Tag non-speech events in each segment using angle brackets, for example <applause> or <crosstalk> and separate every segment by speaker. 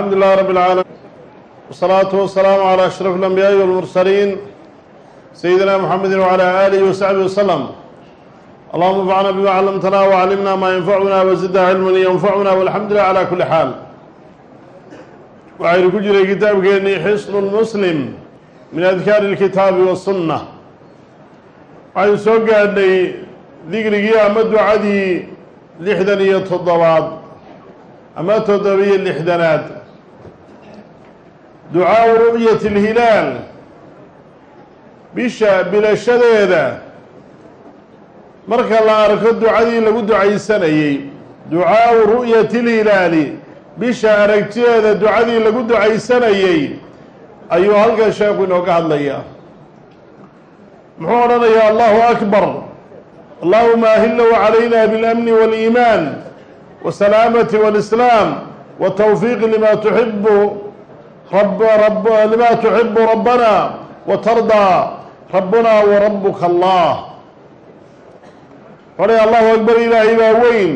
Speaker 1: الحمد لله رب العالمين والصلاة والسلام على أشرف الأنبياء والمرسلين سيدنا محمد وعلى آله وصحبه وسلم اللهم انفعنا بما علمتنا وعلمنا ما ينفعنا وزدنا علما ينفعنا والحمد لله على كل حال waxaynu ku jiray kitaabkeennii xisnu lmuslim min adkaari اlkitaabi wasunna waxaynu soo gaadhnay digrigii ama ducadii lixdan iyo toddobaad ama toddobiyo lixdanaad ducaau ru'yati اlhilaal bisha bilashadeeda marka la arko ducadii lagu ducaysanayey ducaau ru'yati اlhilaali bisha aragtideeda ducadii lagu ducaysanayey ayuu halkan sheekhu inooga hadlayaa muxuu odhanayaa allahu akbar allahuma ahillahu calayna biاlamni wاliimaan wasalaamati wاlislaam watawfiiqi lima tuxibu lima tuxibu rabbana watardaa rabbuna warabuka allah odhay allahu akbar ilaahay baa weyn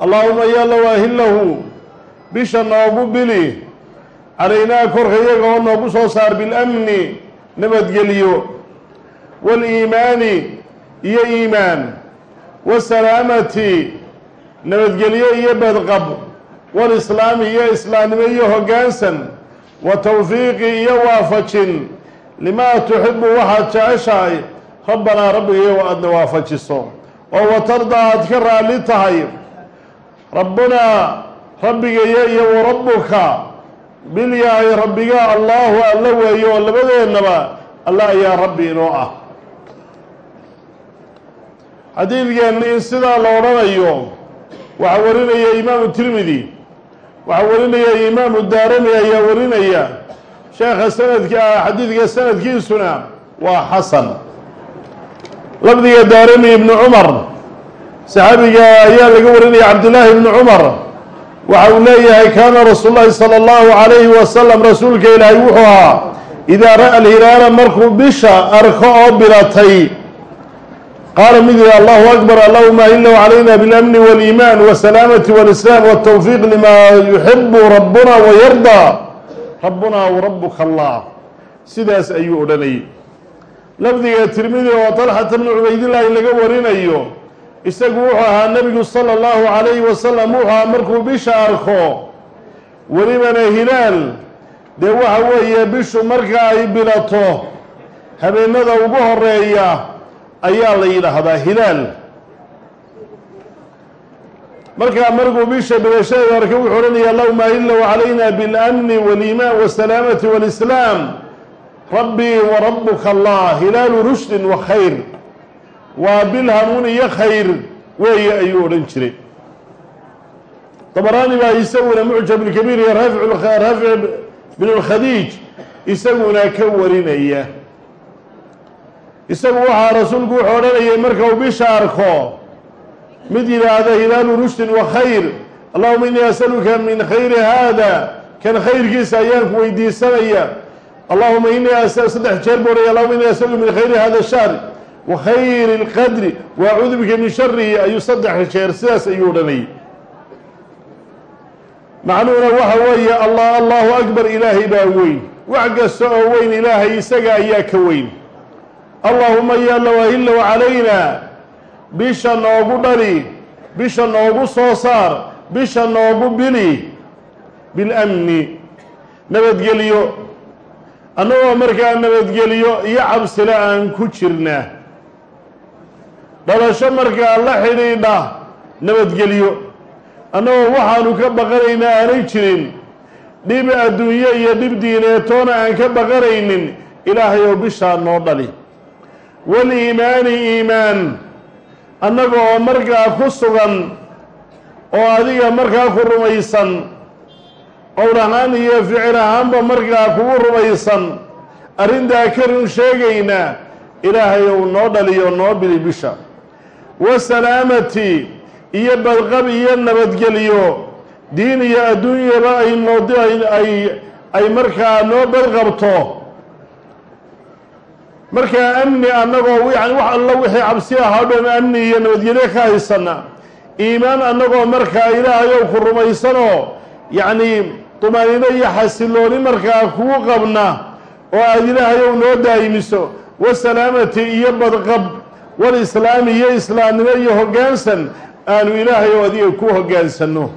Speaker 1: allaahuma yalla waahilahu bisha noogu bili calaynaa korka iyaga oo noogu soo saar bilamni nabadgeliyo waaliimaani iyo iimaan wasalaamati nabadgelyo iyo badqab walislaami iyo islaamnimo iyo hoggaansan wa tawfiiqi iyo waafajin. Limaa tuxibu waxaad jeceshahay rabbanaa rabbigayo aadna waafajiso. Oo watardaa aad ka raalli tahay. Rabbunaa rabbigayo iyo warabbuka bilyahay rabbiga allaahu alla weeyo oo labadeennaba alla ayaa rabbi inoo ah. Xadiidkeenna in sidaa la odhanayo waxaa warinaya imaamu tirmidi waxaa warinaya imaamu daarami ayaa warinaya sheekha sanadka xadiidka sanadkiisuna waa xasan. Lafdiga daarami ibnu cumar saxaabiga ayaa laga warinaya cabdillaahi ibni cumar waxa uu leeyahay kaana rasuul llahi sala allahu calayhi wasalam rasuulka ilaahay wuxuu ahaa idaa ra'a alhilaala markuu bisha arko oo bilatay qaala mid yihi allahu akbar allahuma ahillahu calayna biاlamni wاliimaan wasalaamati wاlislaam wاtawfiiq lima yuxibu rabbuna wayardaa rabbuna warabuka allah sidaas ayuu odhanayay lafdiga tirmidi oo talxata bni cubaydillaahi laga warinayo isagu wuxuu ahaa nebigu sala allahu calayhi wasalam wuxuu ahaa markuu bisha arko welibana hilaal dee waxa weeye bishu marka ay bilato habeenada ugu horeeya ayaa la yidhaahdaa hilaal markaa markuu bisha bilashadeeda arka wuxuu odhanaya allahuma ahillahu calayna biاlamni wاliimaan wasalaamati wاlislaam rabbii warabuka allah hilaalu rushdin wa khayr waa bil hanuun iyo khayr weeye ayuu odhan jiray dabaraani baa isaguna mucjab lkabiir iyo raafic bin اlkhadiij isaguna ka warinaya isagu waxaa rasuulku wuxuu odhanayay marka uu bisha arko mid yidhaahda hilaalu rushdin wa khayr allahuma inii asaluka min khayri haada kan khayrkiisa ayaan ku weydiisanaya. Allahuma inii saddex jeer buu odhaya allahuma inii asaluka min khayri hada shahr wa khayri اlqadri wa acuudu bika min sharihi ayuu saddex jeer sidaas ayuu odhanayay. Macnuhuna waxa weeye allah allahu akbar ilaahay baa weyn. Wax kasta oo weyn ilaahay isaga ayaa ka weyn allaahuma yalla waahillow calayna bisha noogu dhali bisha noogu soo saar bisha noogu bili bilamni nabadgelyo annagoo markaa nabadgelyo iyo cabsile aan ku jirna. Dhalasho markaa la xidhiidha nabadgelyo annagoo waxaanu ka baqanaynaa aanay jirin. Dhib adduunyo iyo dhib diineetoona aan ka baqanaynin ilaahay oo bishaa noo dhali waliimaani iimaan. Annaga oo markaa ku sugan oo adiga markaa ku rumaysan. Qowl ahaan iyo ficil ahaanba markaa kugu rumaysan. Arrintaa ka run sheegayna ilaahay ou noo dhaliyo noo bili bisha. Wasalaamati iyo badqab iyo nabadgelyo. Diin iyo adduunyaba ay nood ay ay markaa noo badqabto markaa amni annagoo yani wax alla wixii cabsi ahaa dhan amni iyo nabadgelyo ka haysana iimaan annagoo markaa ilaahayow ku rumaysanoo yacnii tumaaniino iyo xasilooni markaa kugu qabna oo aada ilaahayow noo daa'imiso wasalaamati iyo badqab walislaami iyo islaamnimo iyo hoggaansan aanu ilaahayow adiga ku hoggaansanno.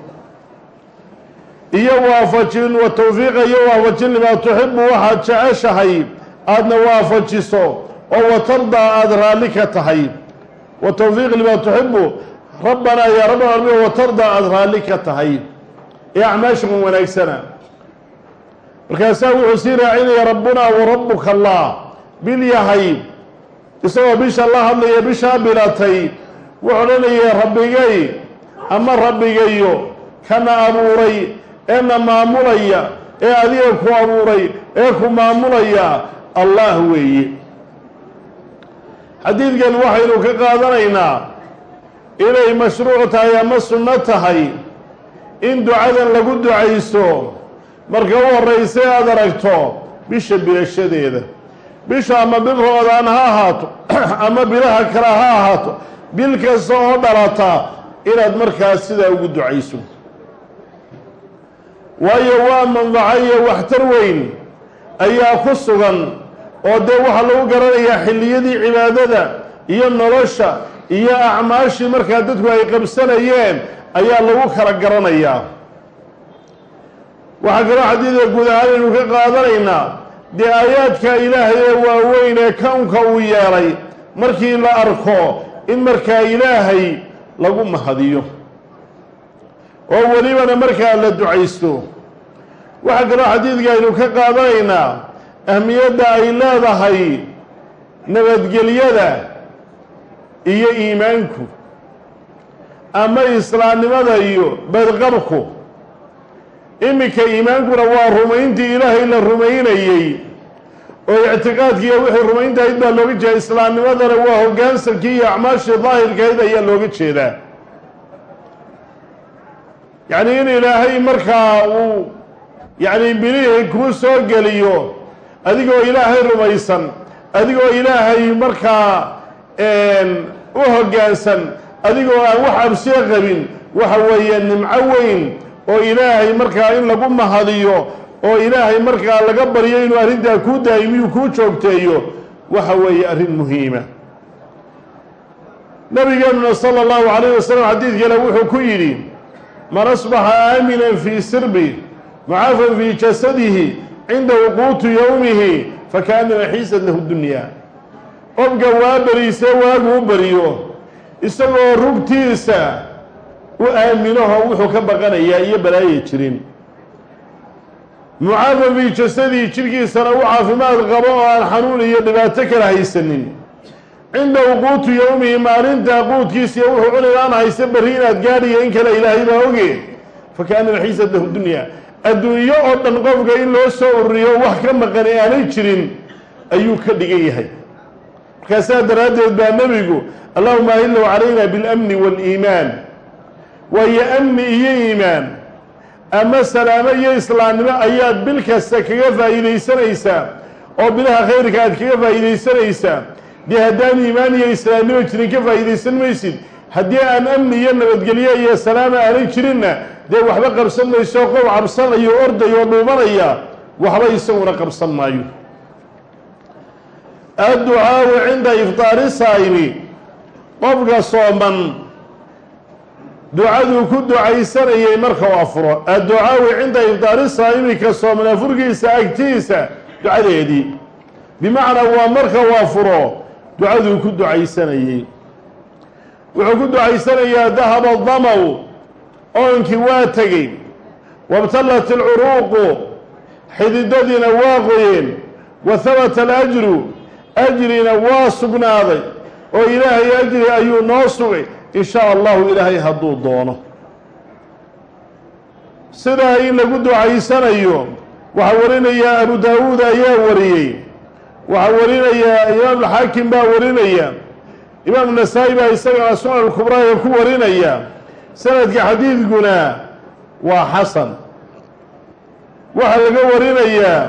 Speaker 1: Iyo waafajin wa tawfiiqa iyo waafajin limaa tuxibu waxaad jeceshahay aadna waafajiso oo watardaa aada raalli ka tahay. Wa tawfiiq limaa tuxibu rabbanaa yaa rabbana arbi watardaa aada raalli ka tahay. Ee acmaashagun wanaagsana. Markaasaa wuxuu sii raacinaya rabbunaa wa rabbuka allah. Bil yahay. Isagoo bisha la hadlaya bishaa bilatay wuxuu odhanaya rabbigay ama rabbigayo kana abuuray ee na maamulaya ee adiga ku abuuray ee ku maamulaya allah weeye. Xadiidkan waxaynu ka qaadanaynaa inay mashruuc tahay ama sunno tahay in ducadan lagu ducaysto. Marka u horraysa aada aragto bisha bilashadeeda bisha ama bil roodaan ha ahaato <clears throat> ama bilaha kale ha ahaato bil kasta oo dhalata inaad markaas sidaa ugu ducayso. Waayo waa manfaco waxtar weyn ayaa ku sugan oo dee waxaa lagu garanayaa xilliyadii cibaadada iyo nolosha iyo acmaashii markaa dadku ay qabsanayeen ayaa lagu kala garanayaa. Waxaa kaloo xadiidka guud ahaan aynu ka qaadanaynaa dee aayaadka ilaahay ee waaweyn ee kownka uu yeelay markii la arko in markaa ilaahay lagu mahadiyo oo welibana markaa la ducaysto. Waxaa kaloo xadiidka aynu ka qaadanaynaa ahmiyadda ay leedahay nabadgelyada iyo iimaanku ama islaamnimada iyo badqabku. Iminka iimaankuna waa rumayntii ilaahay la rumaynayey oo ictiqaadkiiyo wixii rumayntahayd baa looga jeeda islaamnimadana waa hoggaansankii iyo acmaashii daahirkahayd ayaa looga jeedaa. Yacni in ilaahay markaa uu yacni bilihii kuu soo geliyo adigoo ilaahay rumaysan adigoo ilaahay markaa u hoggaansan adigoo aan wax absiya qabin waxa weeye nimco weyn oo ilaahay markaa in lagu mahadiyo oo ilaahay markaa laga baryo inuu arrintaa kuu daa'imiyu kuu joogteeyo waxa weeye arrin muhiima. Nabigeenuna sala allahu calayh wasalam xadiid kale wuxuu ku yidhi man asbaxa aaminan fii sirbi mucaafan fii jasadihi cinda wuquuti yowmihi fakaannama xiisad lahu dunyaa. Qofka waa beriisee waagu u beriyo isagoo rugtiisa u aaminaho wuxuu ka baqanayaa iyo balaaya jirin. Mucaafan fii jasadii jidhkiisana u caafimaad qabo oo aan xanuun iyo dhibaato kala haysanin. Cinda wuquuti yowmihi maalinta quudkiisa iyo wuxuu cunay aan haysta berri inaad gaadhiyo in kale ilaahay baa oge fakaannama xiisad lahu dunyaa adduunyo oo dhan qofka in loo soo ururiyo wax ka maqan ee aanay jirin ayuu ka dhigan yahay. Markaasaa daraaddeed baa nebigu allahuma ahillow calayna biاlamni waاliimaan waayo amni iyo iimaan ama salaamo iyo islaamnimo ayaad bil kasta kaga faa'iidaysanaysaa oo bilaha khayrka aad kaga faa'iidaysanaysaa dee haddaan iimaan iyo islaamnimo jirin ka faa'iidaysan maysid haddii aan amni iyo nabadgelyo iyo salaama aanay jirinna dee waxba qabsan mayso qow cabsanayo ordayo dhuumanaya waxba isaguna qabsan maayo. Adducaau cinda iftaari saa'imi qofka sooman ducaduu ku ducaysanayay marka u afuro. Adducaau cinda iftaari saa'imi ka sooman afurkiisa agtiisa ducadeedii. Bimacnaa waa marka u afuro ducaduu ku ducaysanayey wuxuu ku ducaysanayaa dahaba damaw oonkii waa tegey. Wabtallat alcuruuqu xididadiina waa qoyeen. Wa habata alajru ajrina waa sugnaaday. Oo ilaahay ajri ayuu noo sugay. In shaa allahu ilaahay hadduu doono. Sidaa in lagu ducaysanayo waxaa warinayaa abu daawuud ayaa wariyey. Waxaa warinayaa imaam alxaakim baa warinaya imaam nasaa-i baa isagana sunan alkubraaya ku warinaya sanadka xadiidkuna waa xasan. Waxaa laga warinayaa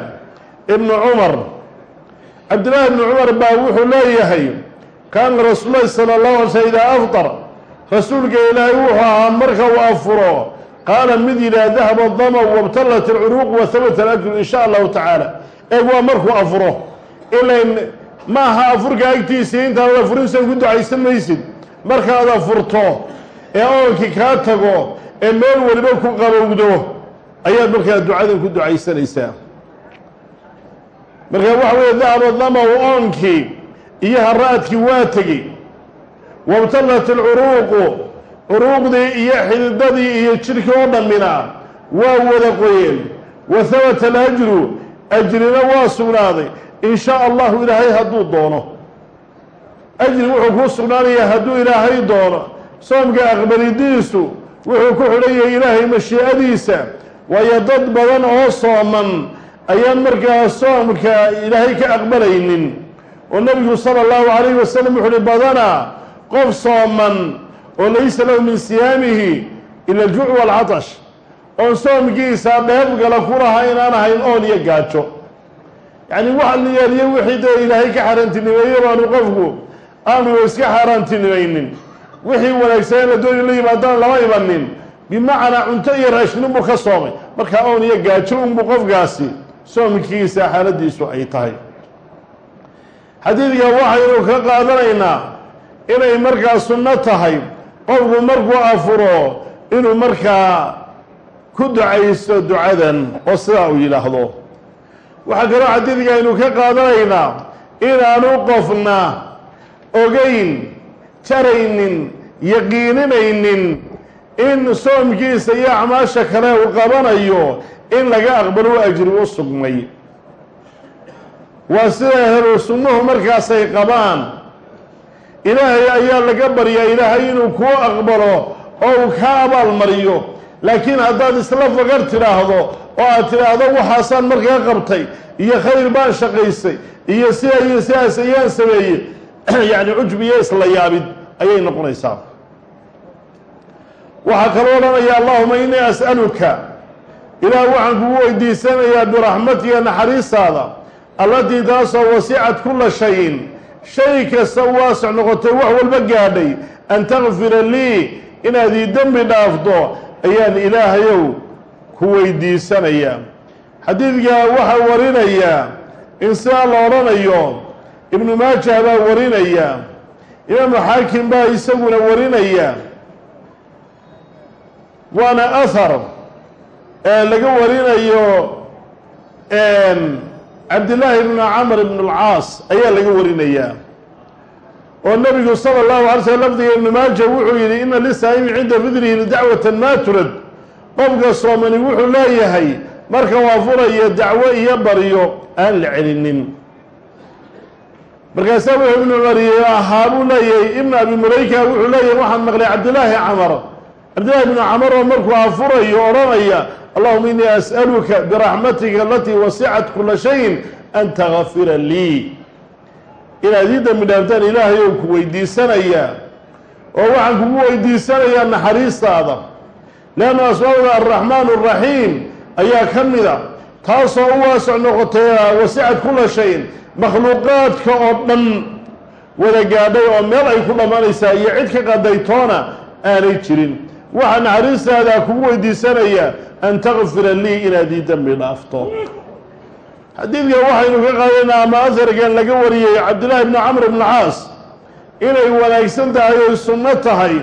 Speaker 1: ibnu cumar. Cabdillahi ibnu cumar baa wuxuu leeyahay kaana rasuul lahi sala allahu alay sl idaa aftar rasuulka ilaahay wuxuu ahaa marka uu afuro qaala mid yidhaah dahaba damaw wabtalat alcuruuq wa habata alajru in sha allahu tacaala eeg waa markuu afuro. Ilayn ma aha afurka agtiisii intaad afurinsan ku ducaysan maysid. Markaad afurto ee oonkii kaa tago ee meel waliba ku qabowdo ayaad markaa ducadan ku ducaysanaysaa. Marka waxa weeye dahaba damaw oonkii iyo haraadkii waa tegi. Wabtalat alcuruuqu curuuqdii iyo xididadii iyo jidhkii oo dhammina waa wada qoyeen. Wa habata alajru ajrina waa sugnaaday in shaa allahu ilaahay hadduu doono. Ajri wuxuu kuu sugnaanayaa hadduu ilaahay doono. Soomka aqbalidiisu wuxuu ku xidhan yahay ilaahay mashii'adiisa. Waayo dad badan oo sooman ayaan markaa soomka ilaahay ka aqbalaynin. Oo nebigu sala allahu calayhi wasalam wuxu uhi badanaa qof sooman oo laysa lahu min siyaamihi ila aljuuc waalcatash oon soomkiisa dheefgala ku laha inaan ahayn oon iyo gaajo yacni waxa la yeeliye wixii dee ilaahay ka xaaraantinimeeye baanu qofku aanu iska xaaraantinimaynin wixii wanaagsan la dooni la yimaadaan lama imanin bimacnaa cunto iyo raashinunbuu ka soomay. Markaa oon iyo gaajo unbuu qofkaasi soomkiisa xaaladiisu ay tahay. Xadiidka waxaynu ka qaadanaynaa inay markaa sunno tahay. Qofku markuu afuro inuu markaa ku ducaysto ducadan oo sidaa uu yidhaahdo waxaa kaloo xadiidka aynu ka qaadanaynaa inaanu qofna ogeyn jaraynin yaqiininaynin in soomkiisa iyo acmaasha kale uu qabanayo in laga aqbalo u ajri u sugmay waa sida helu sunnuhu markaasay qabaan. Ilaahay ayaa laga baryaa ilaahay inuu kuu aqbalo oo uu kaa abaalmariyo laakiin haddaad isla fagar tidhaahdo oo aad tidhaahdo waxaasaan markaa qabtay iyo khayr baan shaqaystay iyo sidaa iyo sidaas ayaan sameeyey <clears throat> yacni iyo isla yaabid ayay noqonaysaa. Waxaa kaloo odhanaya allahuma innii as'aluka ilaah waxaan kugu weydiisanayaa biraxmatika naxariistaada allatii taasoo wasicat kulla shayin. Shay kasta waasac noqotay wax walba gaadhay. An takfira lii inaad ii dembi dhaafto ayaan ilaahayow ku weydiisanayaa. Xadiidkaa waxaa warinayaa in sidaa la odhanayo ibnu maajah baa warinaya imaamu xaakim baa isaguna warinaya waana ahar ee laga warinayo cabdillaahi bnu camr ibn alcaas ayaa laga warinayaa oo nabigu sala allahu alay slm lafdiga ibnu maaja wuxuu yidhi ina lisaa'imi cinda fidrihi dacwatan maa turad. Qofka soomani wuxuu leeyahay marka waa furayo dacwo iyo baryo aan la celinin. Markaasaa wuxuu ibnu mariye ahaa buu leeyahay ibnu abi mulayka wuxuu leeyahay waxaan maqlay cabdillaahi camar. Cabdillahi ibnu camar oo markuu afurayo odhanaya allahuma inii as'aluka biraxmatika alatii wasicat kula shayin an takfira lii inaad ii dembi dhaaftaan ilaahay ou ku weydiisanayaa oo waxaan kugu weydiisanayaa naxariistaada. Leanna asmaabda alraxmaan alraxiim ayaa ka mida taasoo u waasac noqotay wasicat kula shayin makhluuqaadka oo dhan wada gaadhay oo meel ay ku dhammaanaysaa iyo cid ka qadaytoona aanay jirin. Waxaa naxariistaadaa kugu weydiisanayaa an takfira lii inaad ii dembi dhaafto xadiidkan waxaynu ka qaadaynaa ama asarkan laga wariyey cabdillaahi bni camr bn caas inay wanaagsan tahay oy sunno tahay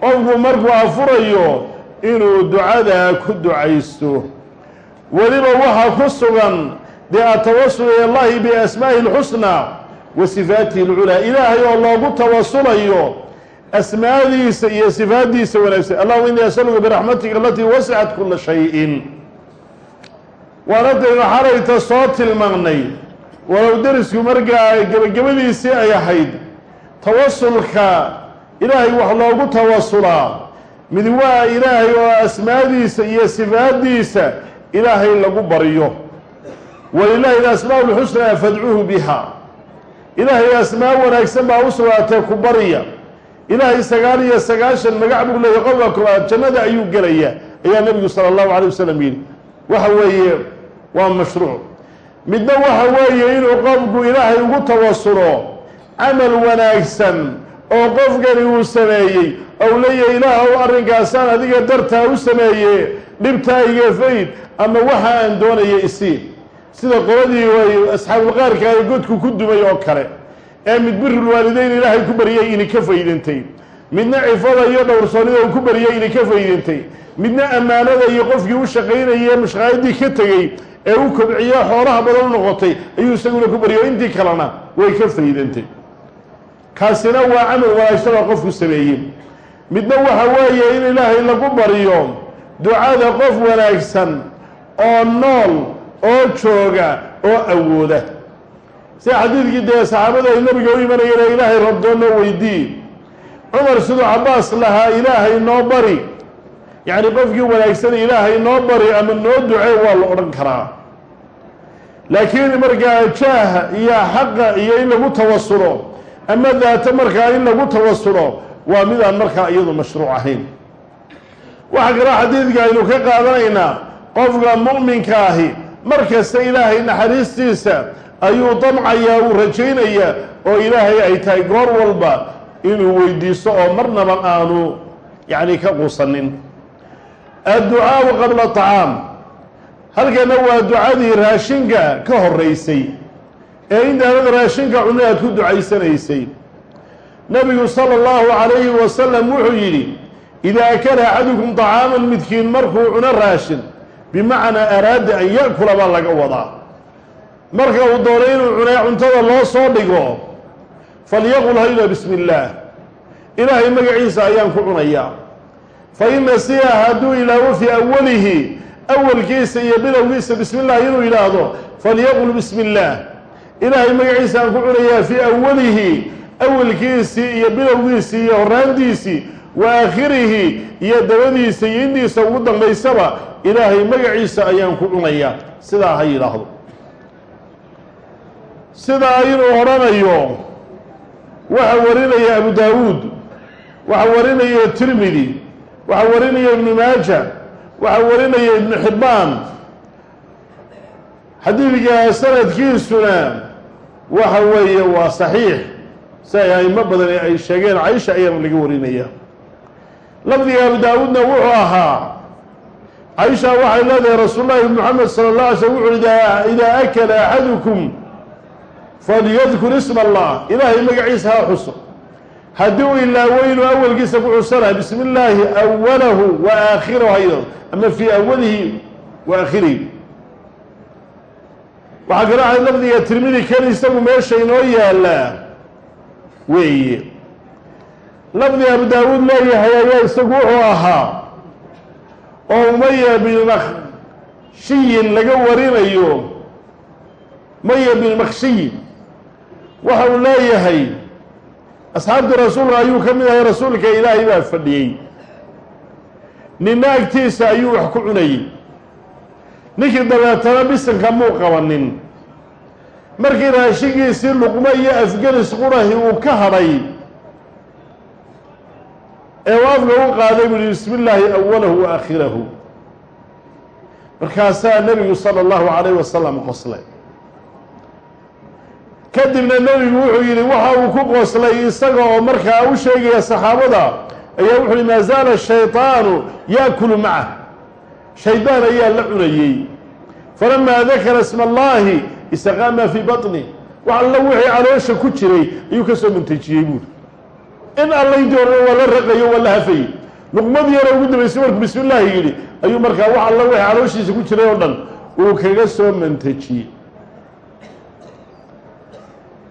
Speaker 1: qofku markuu afurayo inuu ducadaa ku ducaysto. Weliba waxaa ku sugan dee atawasul ila llahi biasmaa'ihi alxusnaa wa sifaatihi alculaa ilaahay oo loogu tawasulayo asmaadiisa iyo sifaaddiisa wanaagsan. Allahuma innii asaluka biraxmatika alatii wasicat kula shayin waanadaynu xalayta soo tilmaannay walow derisku markaa gebagabadiisii ay ahayd tawasulka ilaahay wax loogu tawasulaa. Mid waa ilaahay oo asmaadiisa iyo sifaaddiisa ilaahay lagu baryo walilaahi alasmaa lxusnaa fadcuuhu biha ilaahay asmaa wanaagsan baa u sugnaatee ku barya ilaahay sagaal iyo sagaashan magac buu leeyahy qofka koowaad jannada ayuu gelaya ayaa nebigu sala allahu calay wasalam yidhi. Waxa weeye waa mashruuc. Midna waxa weeye inuu qofku ilaahay ugu tawasulo camal wanaagsan oo qofkani uu sameeyey. Ou leeyahay ilaahow arrinkaasaan adiga dartaa u sameeye dhibtaa iga fayd ama waxa aan doonaya isii sida qoladii way asxaabulqaarka ay godku ku dumay oo kale. Ee mid birul waalideyn ilaahay ku baryay ini ka faydantay. Midna cifada iyo dhowrsoonnida uu ku baryay ini ka faydantay. Midna ammaanada iyo qofkii u shaqaynayay mushqaayadii ka tegey ee u kobciyo xoolaha badan u noqotay ayuu isaguna ku baryo intii kalena way ka faydantay kaasina waa camal oo qofku sameeyey. Midna waxa weeye in ilaahay lagu baryo ducada qof wanaagsan oo nool oo jooga oo awooda. Sida xadiidkii dee saxaabada ay nabiga u imanayeen ee ilaahay rabdoo noo weydii. Cumar siduu cabbaas lahaa ilaahay noo bari yacni qofkii wanaagsan ilaahay noo bari ama noo ducee waa la odhan karaa. Laakiin markaa jaaha iyo xaqa iyo in lagu tawasulo ama daata markaa in lagu tawasulo waa midaan markaa iyadu mashruuc ahayn. Waxaa kaloo xadiidka aynu ka qaadanaynaa qofka mu'minka ahi mar kasta ilaahay naxariistiisa ayuu damcayaa uu rajaynayaa oo ilaahay ay tahay goor walba inuu weydiisto oo marnaba aanu yacni ka quusanin adducaau qabla tacaam. Halkana waa ducadii raashinka ka horeysay ee intaanad raashinka cunno aad ku ducaysanaysay. Nabigu sala allahu calayhi wasalam wuxuu yidhi idaa akala axadukum طacaaman midkiin markuu cuno raashin bimacnaa araada an ya'kula baa laga wadaa. Marka uu doono inuu cunay cuntada loo soo dhigo falyaqul hayla bismi illaah ilaahay magaciisa ayaan ku cunayaa fa ina siya hadduu ilaawo fii awalihi awalkiisa iyo bilowgiisa bismi illah inuu yidhaahdo falyaqul bismi illaah ilaahay magaciisa aan ku cunayaa fii awalihi awalkiisii iyo bilowgiisii iyo horaantiisii wa aakhirihi iyo dabadiisa iyo indiisa ugu dambaysaba ilaahay magaciisa ayaan ku cunayaa sidaa ha yidhaahdo. Sidaa inuu odhanayo waxa warinaya abu daawuud waxa warinaya tirmidi waxa warinaya ibnu maaja waxa warinaya ibnu xibbaan xadiidka sanadkiisuna waxa weeye waa saxiix. Si ay aimo badan ay sheegeen caisha ayaana laga warinaya lafdiga abu daawuudna wuxuu ahaa caisha waxay leedahay rasuul llahi moxamed sala اllah alay slm wuxu idaa akala axadukum falyadkur isma allah. Ilaahay magaciisa ha xuso haddii uu ilaawo inuu awalkiisa ku xusanaha bismi illaahi awalahu wa aakhirahu haydo ama fii awalihi wa aakhirihi. Waxaa kala ahay lafdiga tirmidi kan isagu meesha inoo yaalaa weeye. Lafdi abu daawuud leeyahay ayaa isagu wuxuu ahaa oo umaya bin makshiyin laga warinayo. Umaya bin makshiyin waxa uu leeyahay asxaabta rasuulka ayuu ka mid ahay rasuulka ilaahay baa fadhiyey. Ninna agtiisa ayuu wax ku cunayey. Ninkii dabeetana bisanka muu qabanin. Markii raashinkiisii luqmo iyo afgelis qurahi uu ka hadhay ee uu afka u qaaday buu yihi bismi illaahi awalahu wa aakhirahu. Markaasaa nebigu sala allahu calayh wasalam qoslay kadibna nebigu wuxuu yidhi waxa uu ku qoslay isaga oo markaa u sheegaya saxaabada ayaa wuxu uhi maa zaala yaakulu macah shaydaan ayaa la cunayey. Falamaa dakara isma allahi istaqaama fii baطni wax alla wixii caloosha ku jiray ayuu ka soo muntejiyey buuri in alla intii horena waa la raqayo waa la hafayey luqmadii yara ugu dambaysay markuu bismi illaahi yidhi ayuu markaa wax alla wixii calooshiisa ku jiray oo dhan uu kaga soo mantejiyey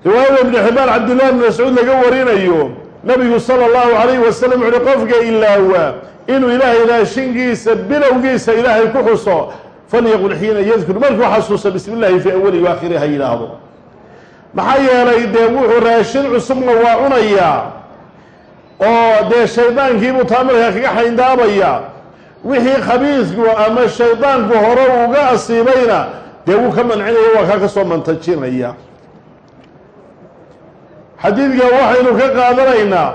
Speaker 1: riwaayada ibnu xibbaan cabdillahi ibn mascuud laga warinayo nabigu sala allahu calayhi wasalam wuxuuhi qofka ilaawa inuu ilaahay raashinkiisa bilowgiisa ilaahay ku xuso falyaqul xiina yadkur markuu xasuuso bismi illaahi fii awali waakhiri ha yidhaahdo. Maxaa yeelay dee wuxuu raashin cusubna waa cunayaa oo dee shaydaankiibuu taa markaa kaga xayndaabaya wixii khabiisku ama shaydaanku hore uga asiibayna dee wuu ka mancinaya waa kaa ka soo mantajinaya xadiidkan waxaynu ka qaadanaynaa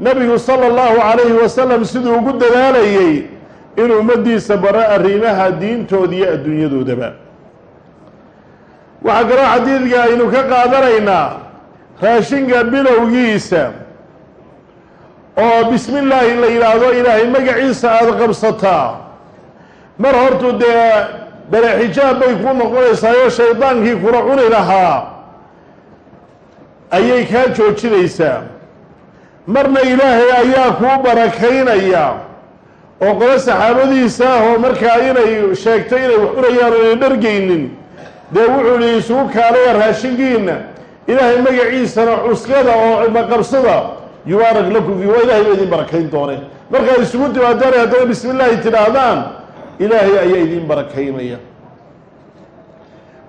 Speaker 1: nabigu sala allahu calayhi wasalam siduu ugu dadaalayey inuu ummaddiisa baro arrimaha diintooda iyo adduunyadoodaba. Waxaa kaloo xadiidka aynu ka qaadanaynaa raashinka bilowgiisa oo bismi illaahi la yidhaahdo ilaahay magaciisa aada qabsataa. Mar hortu dee bere xijaab bay ku noqonaysaayoo shaydaankii kula cuni lahaa ayay kaa joojinaysaa. Marna ilaahay ayaa kuu barakaynaya oo qolo saxaabadiisa ah oo markaa inay sheegtay inay wax cunayaan oo inay dhargaynin. Dee wuxuu yihi isugu kaalaya raashinkiina ilaahay magaciisana cuskada oo cibaqabsada yubaarak lakum fi waa ilahay baa idin barakayn doone markaad isugu timaadaan haddana bismi illaahi tidhaahdaan ilaahay ayaa idin barakaynaya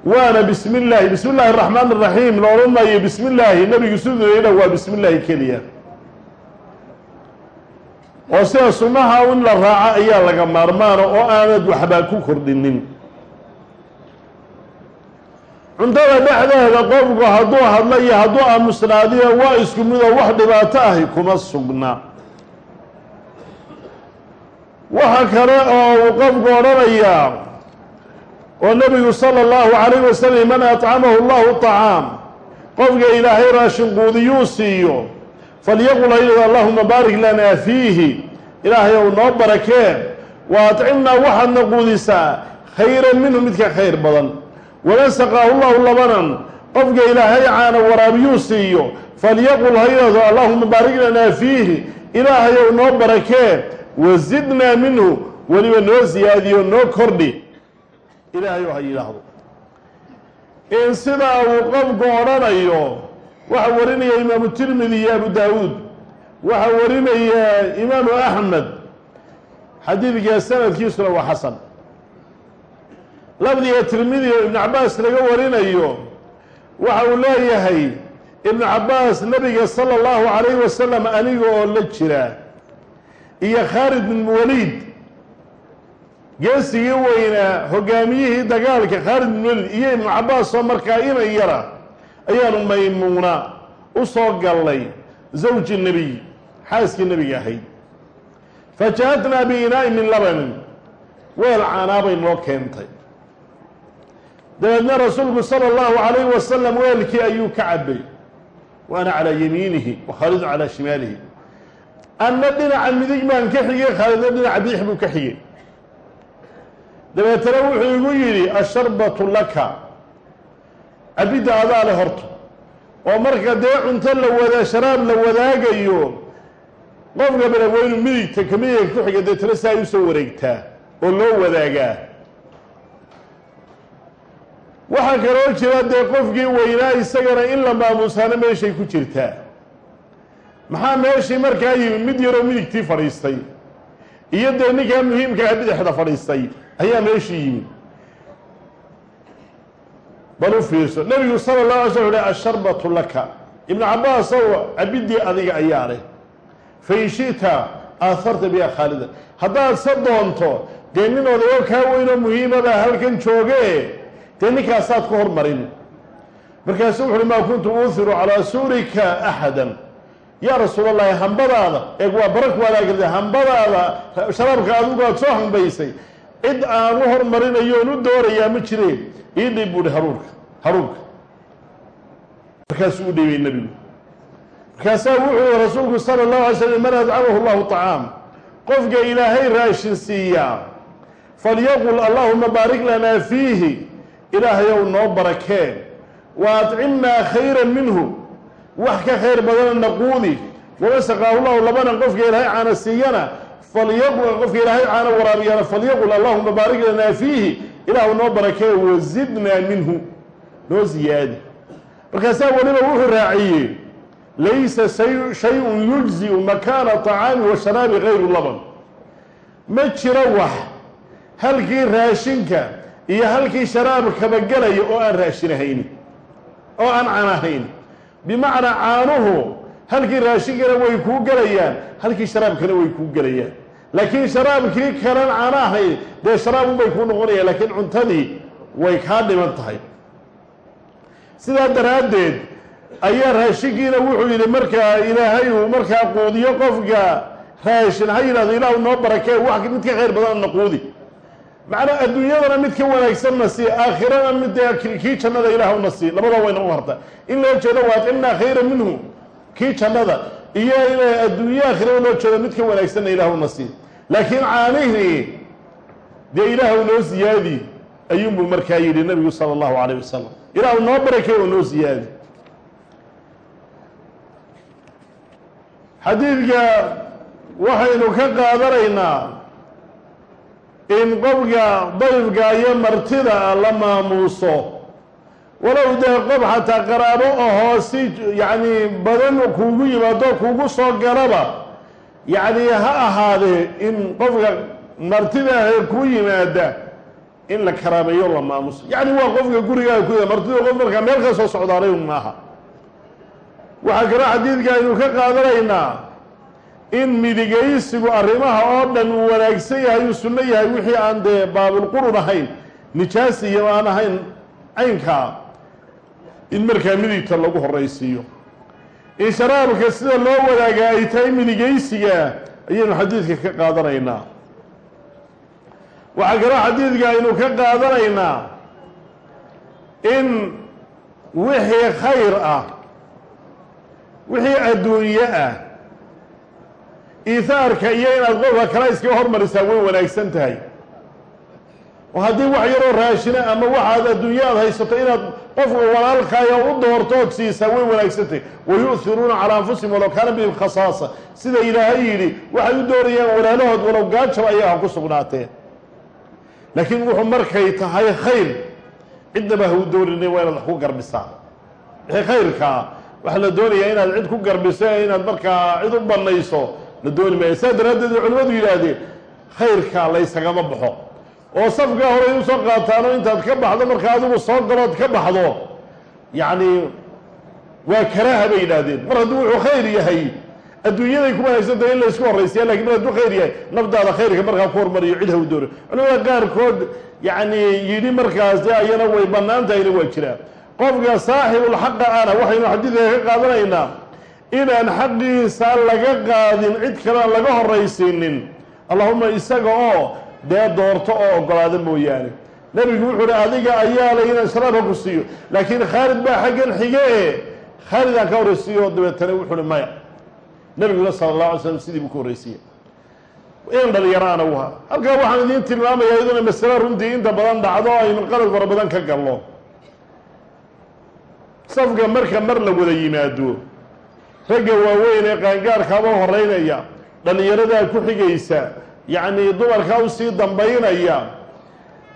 Speaker 1: waana bismi illaahi bismi illaahi araxmaan araxiim la odhan maayo bismi illaahi nebigu siduyna waa bismi illaahi keliya. Oo sida sunnaha in la raaco ayaa laga maarmaana oo aanad waxbaa ku kordhinin. Cuntada dhexdeeda qofku hadduu hadla iyo hadduu aamusnaadiyo waa isku mid oo wax dhibaato ahi kuma sugna. Waxa kale oo uu qofku odhanayaa oo nebigu sala allahu calayh wasalam man atcamahu allahu طacaam qofka ilaahay raashin quudiyuu siiyo falyaqul haydhad allahuma baarik lanaa fiihi. Ilaahay ou noo barakee wa atcimnaa waxaadna quudisaa khayran minhu midka khayr badan. Waman saqaahu llahu labanan. Qofka ilaahay caana waraabiyuu siiyo falyaqul haydhado allahuma baarik lanaa fiihi. Ilaahay ou noo barakee wazidnaa minhu. Weliba noo siyaadiyo noo kordhi ilaahay oo ha yidhaahdo. In sidaa uu qofku odhanayo waxa warinaya imaamu tirmidi iyo abu daawuud waxa warinaya imaamu axmed xadiidka sanadkiisuna waa xasan. Lafdiga tirmidi oo ibnu cabaas laga warinayo waxa uu leeyahay ibnu cabaas nabiga sala allahu calayhi wasalam aniga oo la jira iyo khaalid bin waliid geesigii weynaa hogaamiyihii dagaalka khaalid walid iyo ibnu cabaas oo markaa inan yara ayaanu maymuuna u soo gallay zawji nebiy xaaskii nebiga ahayd. Fa ja-atnaa biinaa'i min labanin weel caanaabay noo keentay. Dabeedna rasuulku sala allahu calayhi wasalam weelkii ayuu ka cabbay. Wa ana calaa yamiinihi wa khaalidun calaa shimaalihi. Anna dhinaca midig baan ka xigay khaalidna dhinaca bidix buu ka xigay dabeetana wuxuu igu yidhi asharbatu laka. Cabidda adaa le horta. Oo marka dee cunto la wada sharaab la wadaagayo qofka balaweynu midigta kamidiga ku xiga deetana si ay u soo wareegtaa oo loo wadaagaa. Waxaa kaloo jira dee qofkii weynaa isagana in la maamuusaano meeshay ku jirtaa. Maxaa meeshii markaa yimi mid yaroo midigtii fadhiistay iyo dee ninkaa muhiimkaa bidixda fadhiistay ayaa meeshii yimi bal u fiirso nebigu sala la alay sl uhi asharbatu laka. Ibnu cabaas ow cabiddii adiga ayaa leh. Fain shi'ta aaharta biha khaalida. Haddaad se doonto dee nin odayo kaa weynoo muhiimabaa halkan jooge? Dee ninkaasaad ku hormarin. Markaasu wuxu uhi maa kuntu uuhiru calaa suurika axadan yaa rasuul allahi hambadaada. Eeg waa barak walaagirda hambadaada sharaabka adigu aad soo hambaysay cid aan u hormarinayo on u doorayaa ma jireen ii dhib buuhi haruurka haruurka markaasuu u dhiibay nebigu. Markaasaa wuxuu yihi rasuulku sala allahu alay slam man adcamahu llahu طacaam qofka ilaahay raashin siiyaa falyaqul allahuma baarik lanaa fiihi ilaahayow noo barakee wa adcimnaa khayra minhu wax ka khayr badana naquudi waman saqaahu llahu labanan qofka ilaahay caana siiyana falyaqul qofka ilaahay caana waraabiyana falyaqul allahuma baarik lanaa fiihi ilaahu noo barakee wazidnaa minhu noo ziyaadi markaasaa weliba wuxuu raaciyey laysa shay-un yujziu makaana طacaami wa sharaabi gayru laban ma jiro wax halkii raashinka iyo halkii sharaabkaba gelaya oo aan raashinahayn oo aan canahayn bimacnaa caanuhu halkii raashinkana way kuu gelayaan halkii sharaabkana way kuu gelayaan laakiin sharaabkii kalan caano ahayn dee sharaabunbay kuu noqonayaan laakiin cuntadii way kaa dhiman tahay. Sidaa daraaddeed ayaa raashinkiina wuxuu yidhi markaa ilaahay uu markaa quudiyo qofka raashin ha yidhahdo ilaahu noo barakee wax mid ka khayr badanna quudi. Macnaa adduunyadana mid ka wanaagsanna sii aakhirana mid kii jannada ilaahuna sii. Labada wayna u harta. In loo jeedo waa adcimnaa khayra minhu kii jannada iyo inay adduunye aakhiraba loo jeedo mid ka wanaagsanna ilaah una siin laakiin caanihii dee ilaahu noo siyaadi ayuunbuu markaa yidhi nabigu sala allahu calayh wasalam ilaahu noo barakey oo noo siyaadi xadiidka waxaynu ka qaadanaynaa in qofka dayfka iyo martida la maamuuso walow dee qof xataa qaraabo ahoo si yacni badan kuugu yimaado kuugu soo galaba yacni ha ahaadee in qofka martida ahee ku yimaada in la karaameeyo la maamuso. Yacni waa qofka gurigaaga ku martida qof markaa meel ka soo socdaalay un maaha. Waxaa kaloo xadiidka aynu ka qaadanaynaa in midigaysigu arrimaha oo dhan uu wanaagsan yahay uu sunno yahay wixii aan dee baabulqurun ahayn nijaas iyo aan ahayn caynkaa in markaa midigta lagu horaysiiyo in sharaabka sida loo wadaaga ay tahay midigaysiga ayaynu xadiidka ka qaadanaynaa. Waxaa kaloo xadiidka aynu ka qaadanaynaa in wixii khayr ah wixii adduunye ah iihaarka iyo inaad qofka kale iskaga hormarisaa way wanaagsan tahay oo haddii wax yaroo raashina ama waxaad adduunye aad haysato inaad qofka walaalkaayo u doorto ood siisaa way wanaagsan tahay wayu'hiruuna calaa anfusihim walow kaana bihim khasaasa. Sida ilaahay yidhi waxay u doorayaan walaalahood walow gaajaba ayaga ku sugnaatee. Laakiin wuxuu markay tahay khayr cidnaba ha u doorinay waa inaad wax ku garbisaa. Wixii khayrkaa waxaa la doonayaa inaad cid ku garbiso ee inaad markaa cid u bannayso la dooni maayo. Saa daraaddeed culimmadu yidhaahdeen khayrkaa laysagama baxo oo safkaa horay u soo qaataano intaad ka baxdo marka adigu soo galood ka baxdo yacni waa karaaha bay yidhaahdeen. Mar hadduu wuxuu khayr yahay adduunyaday ku wanaagsan tahay in laysku horraysiya laakiin mar hadduu khayr yahay nafdaada khayrka markaa ku hormariyo cid ha u doori culimada qaarkood yacni yidhi markaas de ayana way bannaan tahayna waa jiraa. Qofka saaxibulxaqa ana waxaynu xadiidka ka qaadanaynaa inaan xaqiisa laga qaadin cid kale aan laga horraysiinin allahuma isaga oo dee doorto oo ogolaada mooyaane. Nebigu wuxuu uhi adiga ayaa la inaan sharaabka ku siiyo. Laakiin khaalid baa xaggan xige e khaalid aan ka horraysiiyo dabeetana wuxuu uhi maya. Nebiguna sala allah alay slam sidii buu ka horraysiiyey in dhalinyaraana u ha halkaa waxaan idiin tilmaamayaa iyaduna masale runtii inta badan dhacdo aynu qalad fara badan ka galno safka marka mar la wada yimaado ragga waaweyn ee qaangaarkaaba horeynaya dhallinyaradaa ku xigaysa yacnii dumarkaa u sii dambaynaya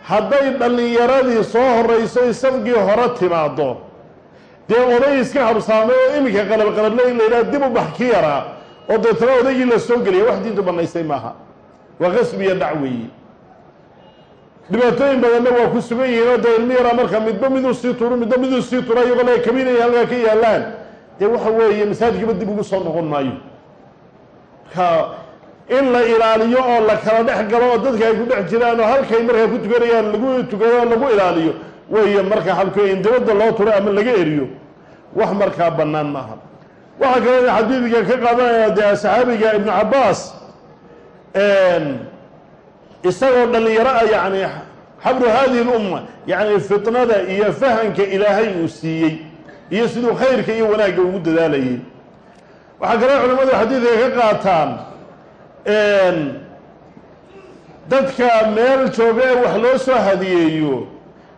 Speaker 1: hadday dhallinyaradii soo horrayso safkii hore timaado dee oday iska habsaamay oo iminka qalabqalable in la yidhaha dib u bax ki yaraa oo deetana odaygii la soo geliya wax diintu bannaysay maaha. Waa qasbiya dhac weeye dhibaatooyin badanna waa ku sugan yihiin oo dee ilmi yaraa marka midba miduu sii turu midba miduu sii tura iyagoo la kabinaya halkaa ka yaalaan dee waxa weeye masaajidkaba dib ugu soo noqon maayo. Marka in la ilaaliyo oo la kala dhex galo oo dadka ay ku dhex jiraan oo halkay markaa ku tukanayaan lagu tukado oo lagu ilaaliyo weeye marka halka in dabadda loo turo ama laga eriyo wax markaa bannaan maaha. Waxaa kaloo xadiidka ka qaadanaya dee saxaabiga ibnu cabbaas isagoo dhallinyaro ah yacni xabru hadihi lumma yacni fitnada iyo fahanka ilaahay uu siiyey iyo siduu khayrka iyo wanaagga ugu dadaalayay waxaa kaloo culimmadu xadiidka ka qaataan dadka meel jooga ee wax loo soo hadiyeeyo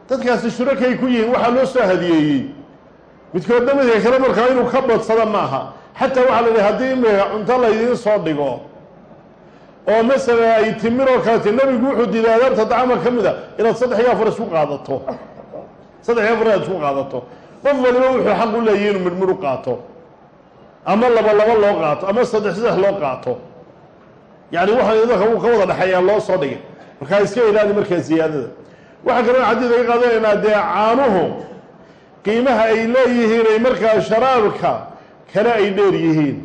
Speaker 1: dadkaasi shurakay ku yihiin waxaa loo soo hadiyeeyey. Midkoodna midka kale markaa inuu ka badsada maaha. Xataa waxaa la yihi haddii imika cunto laydiin soo dhigo. Oo masalan ay timir oo kalete nebigu wuxuu diiday adaabta dacama ka mid a inaad saddex iyo afar isku qaadato. Saddex iyo afar inaad isku qaadato. Qof waliba wuxuu xaq u leeyahy inuu midhmidh u qaato. Ama laba laba loo qaato ama saddex saddex loo qaato yacni waxaa dadka uu ka wada dhexeeyaa loo soo dhigay. Markaa iska ilaali markaa ziyaadada. Waxaa kaloo xadiidka ka qaadanaynaa dee caanuhu qiimaha ay leeyihiin ay markaa sharaabka kale ay dheer yihiin.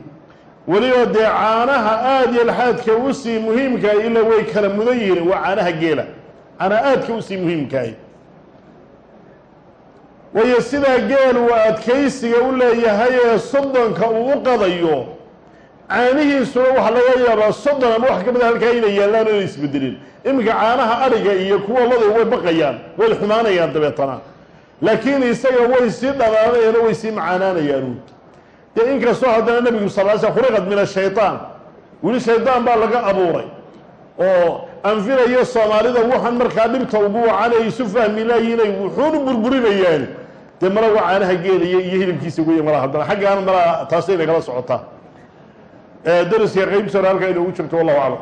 Speaker 1: Weliba dee caanaha aada iyo laxaadka u sii muhiimkahay ila way kala mudan yihiin waa caanaha geela. Caanaha aadka u sii muhiimkahay waayo sidaa geel uu adkaysiga u leeyahay ee soddonka uu u qadayo caanihiisuna waxaa laga yaabaa soddon ama wax ka mida halkaa inay yaallaan o inay isbedelin iminka caanaha adhiga iyo kuwa loday way baqayaan way xumaanayaan dabeetana. Laakiin isaga way sii dhanaanayaan oo way sii macaanaanayaan dee inkastoo haddana nebigu sal sl khuliqad min ashaytaan weli shaydaan baa laga abuuray oo anfinayo soomaalida waxaan markaa dhibta ugu wacanay isu fahmi laayiinay wuxuunu burburinayaan. Dee malaga caanaha geelaya iyo hilibkiisa weya malaa haddana. Xaggaana malaa taasayna kala socotaa dariska qeybtana halkaa inoogu jirto wallahu aclam